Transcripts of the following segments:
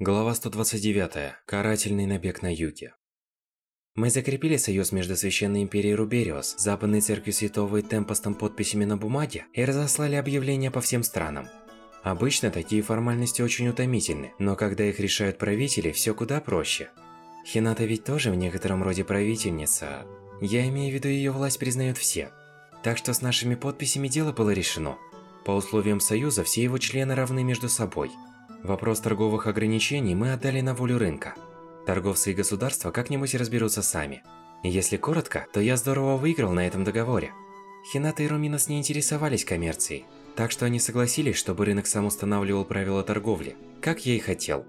Глава 129. Карательный набег на юге. Мы закрепили союз между Священной Империей Рубериус, Западной Церковью Святого и Темпостом подписями на бумаге и разослали объявления по всем странам. Обычно такие формальности очень утомительны, но когда их решают правители, все куда проще. Хината ведь тоже в некотором роде правительница. Я имею в виду, ее власть признают все. Так что с нашими подписями дело было решено. По условиям союза все его члены равны между собой – Вопрос торговых ограничений мы отдали на волю рынка. Торговцы и государства как-нибудь разберутся сами. если коротко, то я здорово выиграл на этом договоре. Хината и Руминос не интересовались коммерцией, так что они согласились, чтобы рынок сам устанавливал правила торговли, как я и хотел.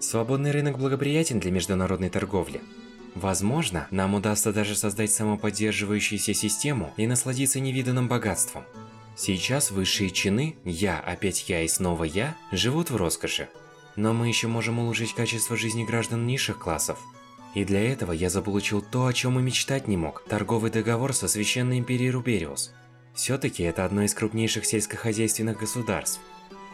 Свободный рынок благоприятен для международной торговли. Возможно, нам удастся даже создать самоподдерживающуюся систему и насладиться невиданным богатством. Сейчас высшие чины, я, опять я и снова я, живут в роскоши. Но мы еще можем улучшить качество жизни граждан низших классов. И для этого я заполучил то, о чем и мечтать не мог – торговый договор со Священной Империей Рубериус. Все-таки это одно из крупнейших сельскохозяйственных государств.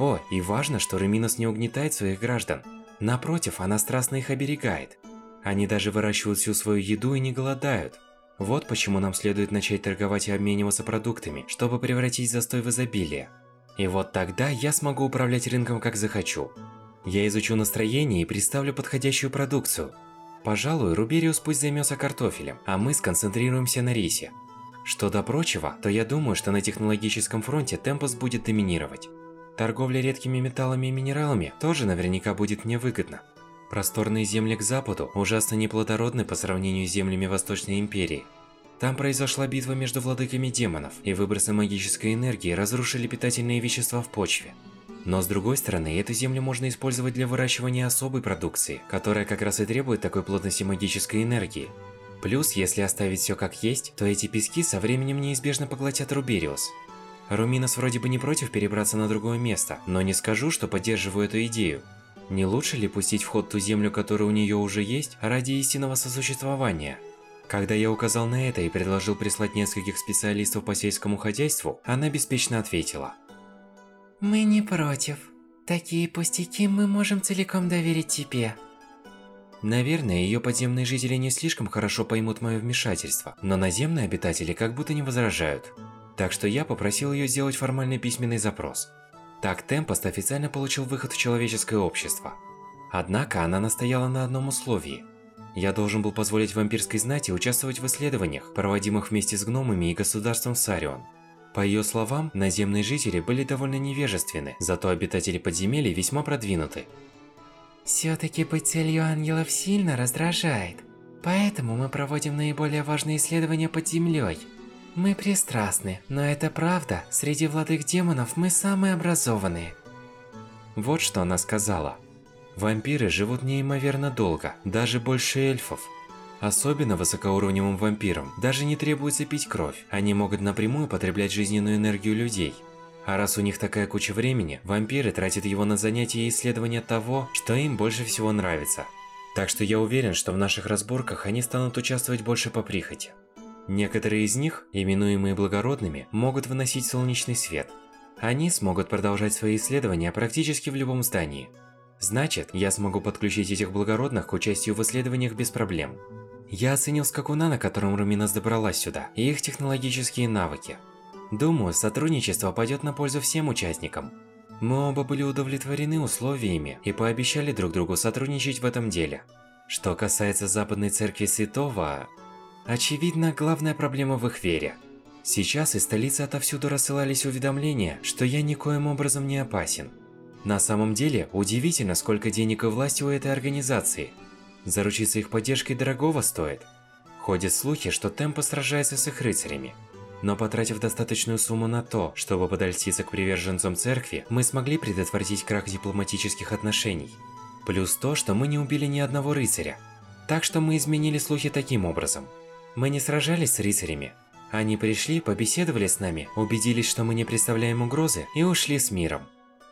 О, и важно, что Реминос не угнетает своих граждан. Напротив, она страстно их оберегает. Они даже выращивают всю свою еду и не голодают. Вот почему нам следует начать торговать и обмениваться продуктами, чтобы превратить застой в изобилие. И вот тогда я смогу управлять рынком как захочу. Я изучу настроение и представлю подходящую продукцию. Пожалуй, Рубериус пусть займется картофелем, а мы сконцентрируемся на рисе. Что до прочего, то я думаю, что на технологическом фронте Темпус будет доминировать. Торговля редкими металлами и минералами тоже наверняка будет мне выгодна. Просторные земли к западу ужасно неплодородны по сравнению с землями Восточной Империи. Там произошла битва между владыками демонов, и выбросы магической энергии разрушили питательные вещества в почве. Но с другой стороны, эту землю можно использовать для выращивания особой продукции, которая как раз и требует такой плотности магической энергии. Плюс, если оставить все как есть, то эти пески со временем неизбежно поглотят Рубериус. Руминос вроде бы не против перебраться на другое место, но не скажу, что поддерживаю эту идею. Не лучше ли пустить в ход ту землю, которая у нее уже есть, ради истинного сосуществования? Когда я указал на это и предложил прислать нескольких специалистов по сельскому хозяйству, она беспечно ответила. «Мы не против. Такие пустяки мы можем целиком доверить тебе». Наверное, ее подземные жители не слишком хорошо поймут мое вмешательство, но наземные обитатели как будто не возражают. Так что я попросил ее сделать формальный письменный запрос – так Темпост официально получил выход в человеческое общество. Однако она настояла на одном условии. Я должен был позволить вампирской знати участвовать в исследованиях, проводимых вместе с гномами и государством Сарион. По ее словам, наземные жители были довольно невежественны, зато обитатели подземелий весьма продвинуты. Все-таки быть целью ангелов сильно раздражает. Поэтому мы проводим наиболее важные исследования под землей. Мы пристрастны, но это правда. Среди владык демонов мы самые образованные. Вот что она сказала. Вампиры живут неимоверно долго, даже больше эльфов. Особенно высокоуровневым вампирам даже не требуется пить кровь, они могут напрямую потреблять жизненную энергию людей. А раз у них такая куча времени, вампиры тратят его на занятия и исследования того, что им больше всего нравится. Так что я уверен, что в наших разборках они станут участвовать больше по прихоти. Некоторые из них, именуемые благородными, могут выносить солнечный свет. Они смогут продолжать свои исследования практически в любом здании. Значит, я смогу подключить этих благородных к участию в исследованиях без проблем. Я оценил скакуна, на котором Руминас добралась сюда, и их технологические навыки. Думаю, сотрудничество пойдет на пользу всем участникам. Мы оба были удовлетворены условиями и пообещали друг другу сотрудничать в этом деле. Что касается Западной Церкви Святого, Очевидно, главная проблема в их вере. Сейчас из столицы отовсюду рассылались уведомления, что я никоим образом не опасен. На самом деле, удивительно, сколько денег и власти у этой организации. Заручиться их поддержкой дорогого стоит. Ходят слухи, что Темпо сражается с их рыцарями. Но потратив достаточную сумму на то, чтобы подольститься к приверженцам церкви, мы смогли предотвратить крах дипломатических отношений. Плюс то, что мы не убили ни одного рыцаря. Так что мы изменили слухи таким образом – мы не сражались с рыцарями. Они пришли, побеседовали с нами, убедились, что мы не представляем угрозы, и ушли с миром.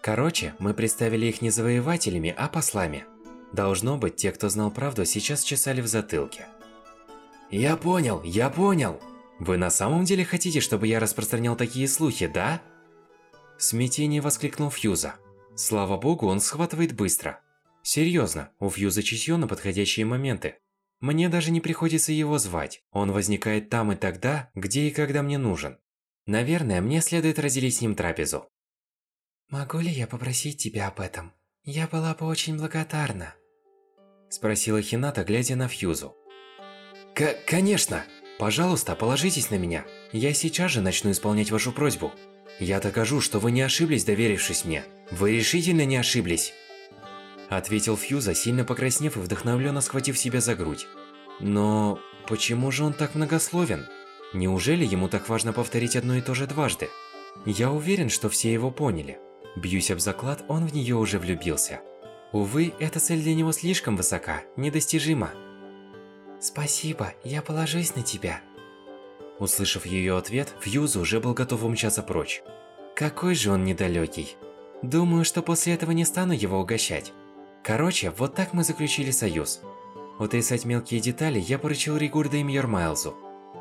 Короче, мы представили их не завоевателями, а послами. Должно быть, те, кто знал правду, сейчас чесали в затылке. «Я понял, я понял! Вы на самом деле хотите, чтобы я распространял такие слухи, да?» В смятении воскликнул Фьюза. Слава богу, он схватывает быстро. Серьезно, у Фьюза чутье на подходящие моменты. Мне даже не приходится его звать. Он возникает там и тогда, где и когда мне нужен. Наверное, мне следует разделить с ним трапезу. «Могу ли я попросить тебя об этом? Я была бы очень благодарна». Спросила Хината, глядя на Фьюзу. К «Конечно! Пожалуйста, положитесь на меня. Я сейчас же начну исполнять вашу просьбу. Я докажу, что вы не ошиблись, доверившись мне. Вы решительно не ошиблись!» Ответил Фьюза, сильно покраснев и вдохновленно схватив себя за грудь. Но почему же он так многословен? Неужели ему так важно повторить одно и то же дважды? Я уверен, что все его поняли. Бьюсь об заклад, он в нее уже влюбился. Увы, эта цель для него слишком высока, недостижима. «Спасибо, я положусь на тебя». Услышав ее ответ, Фьюза уже был готов умчаться прочь. Какой же он недалекий. Думаю, что после этого не стану его угощать. Короче, вот так мы заключили союз. Утрясать мелкие детали я поручил Ригурда и Мьор Майлзу.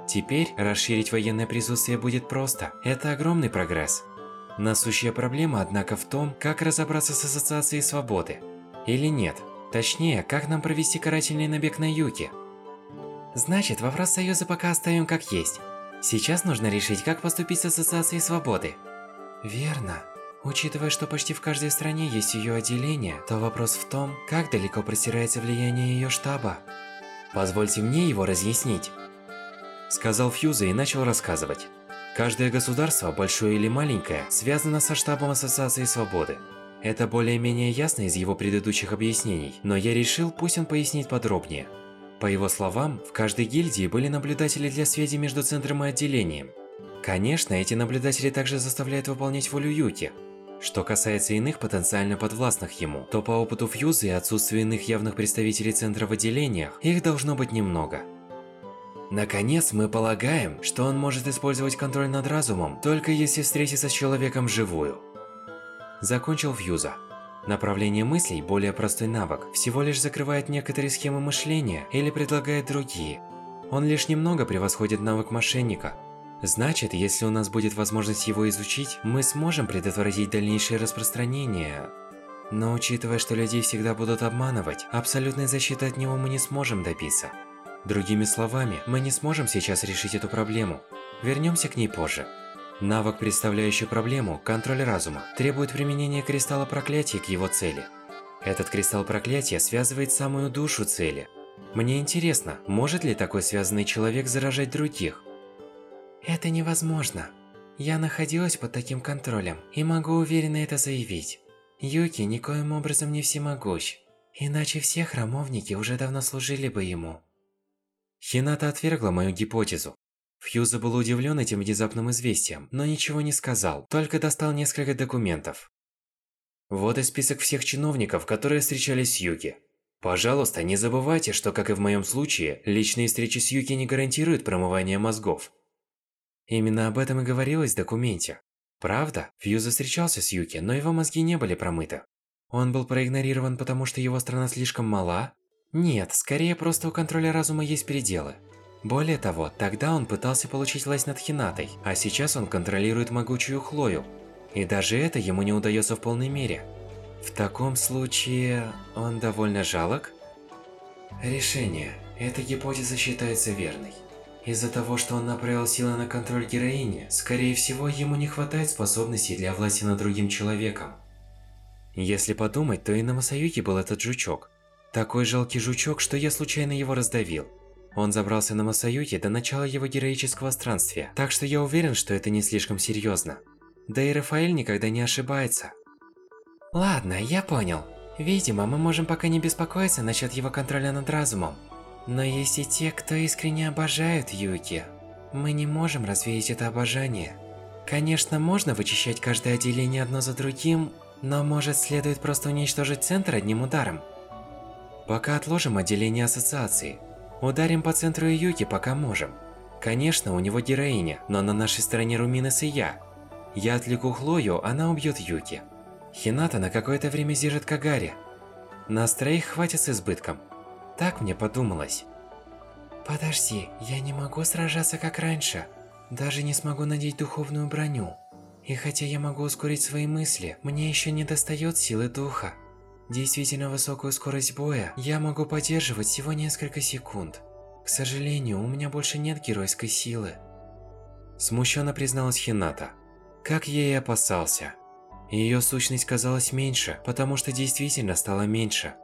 Теперь расширить военное присутствие будет просто. Это огромный прогресс. Насущая проблема, однако, в том, как разобраться с Ассоциацией Свободы. Или нет. Точнее, как нам провести карательный набег на Юки. Значит, вопрос Союза пока оставим как есть. Сейчас нужно решить, как поступить с Ассоциацией Свободы. Верно. Учитывая, что почти в каждой стране есть ее отделение, то вопрос в том, как далеко простирается влияние ее штаба. Позвольте мне его разъяснить. Сказал Фьюза и начал рассказывать. Каждое государство, большое или маленькое, связано со штабом Ассоциации Свободы. Это более-менее ясно из его предыдущих объяснений, но я решил, пусть он пояснит подробнее. По его словам, в каждой гильдии были наблюдатели для связи между центром и отделением. Конечно, эти наблюдатели также заставляют выполнять волю Юки, что касается иных потенциально подвластных ему, то по опыту Фьюза и отсутствию иных явных представителей центра в отделениях, их должно быть немного. Наконец, мы полагаем, что он может использовать контроль над разумом, только если встретиться с человеком вживую. Закончил Фьюза. Направление мыслей – более простой навык, всего лишь закрывает некоторые схемы мышления или предлагает другие. Он лишь немного превосходит навык мошенника – Значит, если у нас будет возможность его изучить, мы сможем предотвратить дальнейшее распространение. Но учитывая, что людей всегда будут обманывать, абсолютной защиты от него мы не сможем добиться. Другими словами, мы не сможем сейчас решить эту проблему. Вернемся к ней позже. Навык, представляющий проблему, контроль разума, требует применения кристалла проклятия к его цели. Этот кристалл проклятия связывает самую душу цели. Мне интересно, может ли такой связанный человек заражать других? Это невозможно. Я находилась под таким контролем и могу уверенно это заявить. Юки никоим образом не всемогущ. Иначе все храмовники уже давно служили бы ему. Хината отвергла мою гипотезу. Фьюза был удивлен этим внезапным известием, но ничего не сказал, только достал несколько документов. Вот и список всех чиновников, которые встречались с Юки. Пожалуйста, не забывайте, что, как и в моем случае, личные встречи с Юки не гарантируют промывание мозгов. Именно об этом и говорилось в документе. Правда, Фьюза встречался с Юки, но его мозги не были промыты. Он был проигнорирован, потому что его страна слишком мала? Нет, скорее просто у контроля разума есть пределы. Более того, тогда он пытался получить власть над Хинатой, а сейчас он контролирует могучую Хлою. И даже это ему не удается в полной мере. В таком случае, он довольно жалок? Решение. Эта гипотеза считается верной. Из-за того, что он направил силы на контроль героини, скорее всего, ему не хватает способностей для власти над другим человеком. Если подумать, то и на Масаюке был этот жучок. Такой жалкий жучок, что я случайно его раздавил. Он забрался на Масаюке до начала его героического странствия, так что я уверен, что это не слишком серьезно. Да и Рафаэль никогда не ошибается. Ладно, я понял. Видимо, мы можем пока не беспокоиться насчет его контроля над разумом. Но есть и те, кто искренне обожают Юки. Мы не можем развеять это обожание. Конечно, можно вычищать каждое отделение одно за другим, но может следует просто уничтожить центр одним ударом. Пока отложим отделение ассоциации. Ударим по центру Юки пока можем. Конечно, у него героиня, но на нашей стороне Руминес и я. Я отвлеку Хлою, она убьет Юки. Хината на какое-то время сдержит Кагари. Нас троих хватит с избытком. Так мне подумалось. Подожди, я не могу сражаться как раньше. Даже не смогу надеть духовную броню. И хотя я могу ускорить свои мысли, мне еще не достает силы духа. действительно высокую скорость боя я могу поддерживать всего несколько секунд. К сожалению, у меня больше нет геройской силы. Смущенно призналась Хината. Как я и опасался. Ее сущность казалась меньше, потому что действительно стала меньше.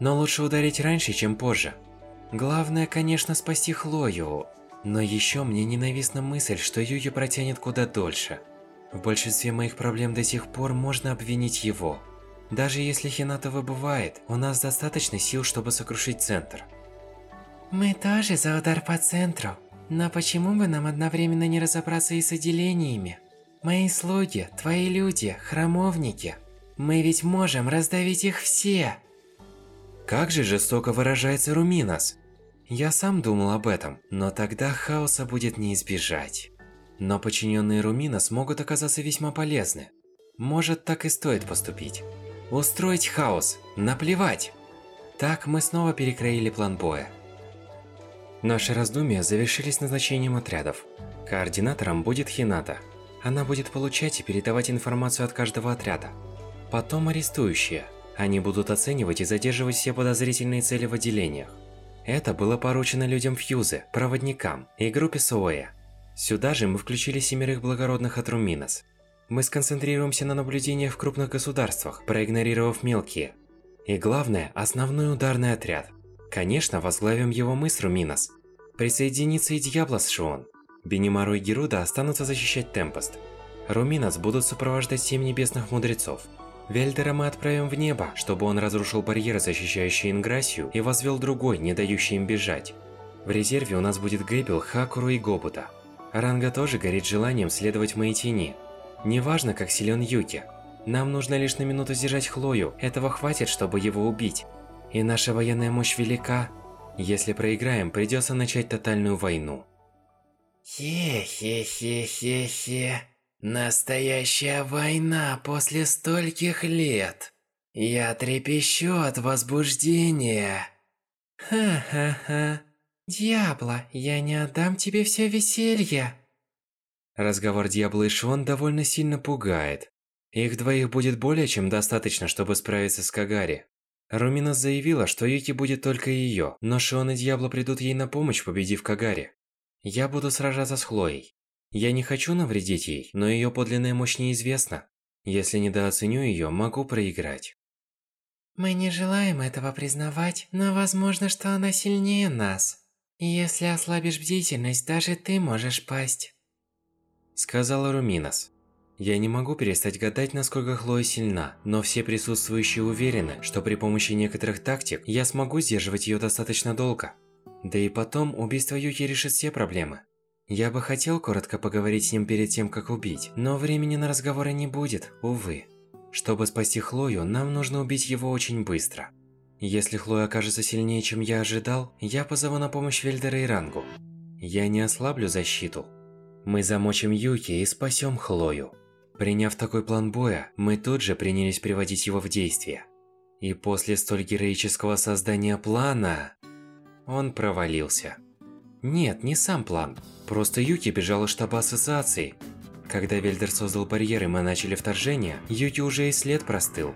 Но лучше ударить раньше, чем позже. Главное, конечно, спасти Хлою. Но еще мне ненавистна мысль, что Юки протянет куда дольше. В большинстве моих проблем до сих пор можно обвинить его. Даже если Хината выбывает, у нас достаточно сил, чтобы сокрушить центр. Мы тоже за удар по центру. Но почему бы нам одновременно не разобраться и с отделениями? Мои слуги, твои люди, храмовники. Мы ведь можем раздавить их все. Как же жестоко выражается Руминос. Я сам думал об этом, но тогда хаоса будет не избежать. Но подчиненные Руминос могут оказаться весьма полезны. Может, так и стоит поступить. Устроить хаос, наплевать. Так мы снова перекроили план боя. Наши раздумья завершились назначением отрядов. Координатором будет Хината. Она будет получать и передавать информацию от каждого отряда. Потом арестующие. Они будут оценивать и задерживать все подозрительные цели в отделениях. Это было поручено людям Фьюзы, проводникам и группе Соэя. Сюда же мы включили семерых благородных от Руминос. Мы сконцентрируемся на наблюдениях в крупных государствах, проигнорировав мелкие. И главное, основной ударный отряд – Конечно, возглавим его мы с Руминос. Присоединится и Дьябло с Шион. Бенимару и Геруда останутся защищать Темпост. Руминос будут сопровождать семь небесных мудрецов. Вельдера мы отправим в небо, чтобы он разрушил барьеры, защищающие Инграсию, и возвел другой, не дающий им бежать. В резерве у нас будет Гэббел, Хакуру и Гобута. Ранга тоже горит желанием следовать моей тени. Неважно, как силен Юки. Нам нужно лишь на минуту сдержать Хлою, этого хватит, чтобы его убить. И наша военная мощь велика. Если проиграем, придется начать тотальную войну. Хе-хе-хе-хе-хе. Настоящая война после стольких лет. Я трепещу от возбуждения. Ха-ха-ха. Дьябло, я не отдам тебе все веселье. Разговор Дьябло и Шон довольно сильно пугает. Их двоих будет более чем достаточно, чтобы справиться с Кагари. Румина заявила, что Юки будет только ее, но Шион и Дьябло придут ей на помощь, победив Кагари. Я буду сражаться с Хлоей. Я не хочу навредить ей, но ее подлинная мощь неизвестна. Если недооценю ее, могу проиграть. Мы не желаем этого признавать, но возможно, что она сильнее нас. Если ослабишь бдительность, даже ты можешь пасть. Сказала Руминос. Я не могу перестать гадать, насколько Хлоя сильна, но все присутствующие уверены, что при помощи некоторых тактик я смогу сдерживать ее достаточно долго. Да и потом, убийство Юки решит все проблемы. Я бы хотел коротко поговорить с ним перед тем, как убить, но времени на разговоры не будет, увы. Чтобы спасти Хлою, нам нужно убить его очень быстро. Если Хлоя окажется сильнее, чем я ожидал, я позову на помощь Вельдера и Рангу. Я не ослаблю защиту. Мы замочим Юки и спасем Хлою. Приняв такой план боя, мы тут же принялись приводить его в действие. И после столь героического создания плана... Он провалился. Нет, не сам план. Просто Юки бежал из штаба ассоциации. Когда Вельдер создал барьеры мы начали вторжение, Юки уже и след простыл.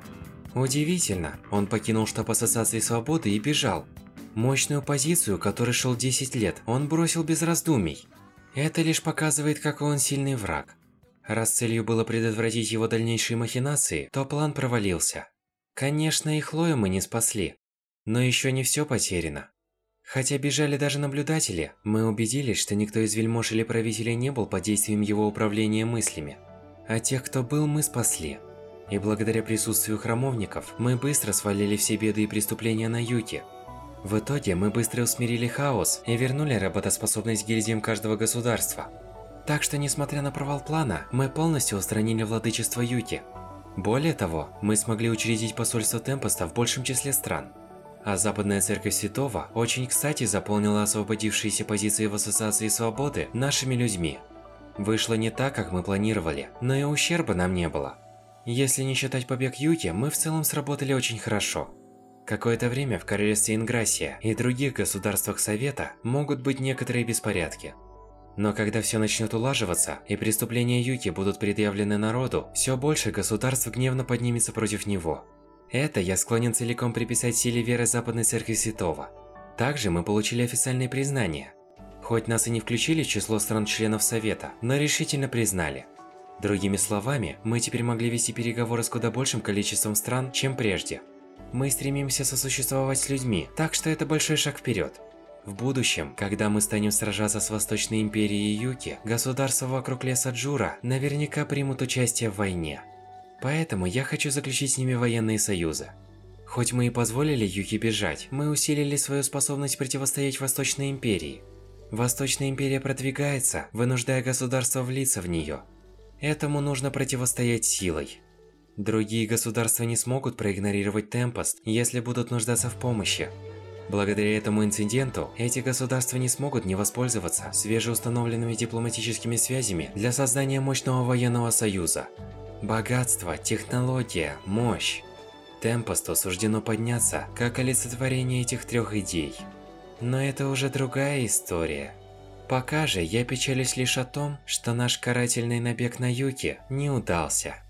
Удивительно, он покинул штаб Ассоциации Свободы и бежал. Мощную позицию, которой шел 10 лет, он бросил без раздумий. Это лишь показывает, какой он сильный враг. Раз целью было предотвратить его дальнейшие махинации, то план провалился. Конечно, и Хлою мы не спасли. Но еще не все потеряно. Хотя бежали даже наблюдатели, мы убедились, что никто из вельмож или правителей не был под действием его управления мыслями. А тех, кто был, мы спасли. И благодаря присутствию храмовников, мы быстро свалили все беды и преступления на Юки. В итоге мы быстро усмирили хаос и вернули работоспособность гильдиям каждого государства. Так что, несмотря на провал плана, мы полностью устранили владычество Юки. Более того, мы смогли учредить посольство Темпоста в большем числе стран. А Западная Церковь Святого очень кстати заполнила освободившиеся позиции в Ассоциации Свободы нашими людьми. Вышло не так, как мы планировали, но и ущерба нам не было. Если не считать побег Юки, мы в целом сработали очень хорошо. Какое-то время в Королевстве Инграсия и других государствах Совета могут быть некоторые беспорядки. Но когда все начнет улаживаться, и преступления Юки будут предъявлены народу, все больше государств гневно поднимется против него. Это я склонен целиком приписать силе веры Западной Церкви Святого. Также мы получили официальное признание. Хоть нас и не включили в число стран-членов Совета, но решительно признали. Другими словами, мы теперь могли вести переговоры с куда большим количеством стран, чем прежде. Мы стремимся сосуществовать с людьми, так что это большой шаг вперед. В будущем, когда мы станем сражаться с Восточной Империей Юки, государства вокруг леса Джура наверняка примут участие в войне. Поэтому я хочу заключить с ними военные союзы. Хоть мы и позволили Юки бежать, мы усилили свою способность противостоять Восточной Империи. Восточная Империя продвигается, вынуждая государства влиться в нее. Этому нужно противостоять силой. Другие государства не смогут проигнорировать Темпост, если будут нуждаться в помощи. Благодаря этому инциденту, эти государства не смогут не воспользоваться свежеустановленными дипломатическими связями для создания мощного военного союза. Богатство, технология, мощь. Темпосту суждено подняться, как олицетворение этих трех идей. Но это уже другая история. Пока же я печалюсь лишь о том, что наш карательный набег на Юки не удался.